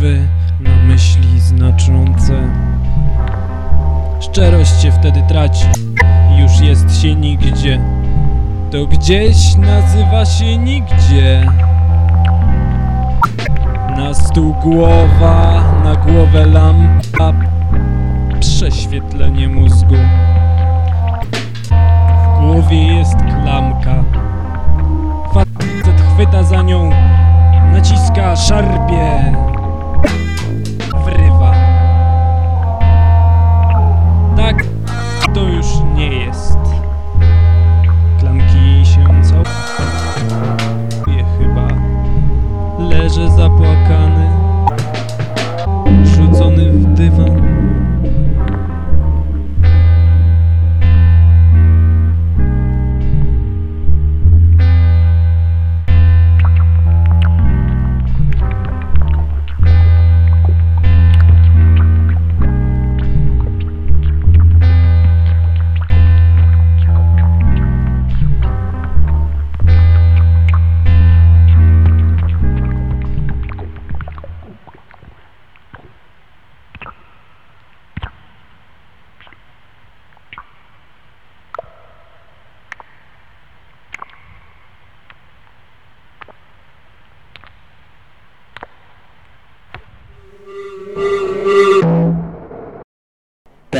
na myśli znaczące. Szczerość się wtedy traci, już jest się nigdzie. To gdzieś nazywa się nigdzie. Na stół głowa, na głowę lampa, prześwietlenie mózgu. W głowie jest klamka. Facet chwyta za nią, naciska, szarpie. Rzucony w dywan.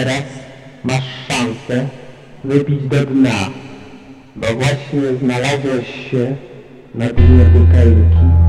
Teraz masz szansę wypić do dna, bo właśnie znalazłeś się na dnie butelki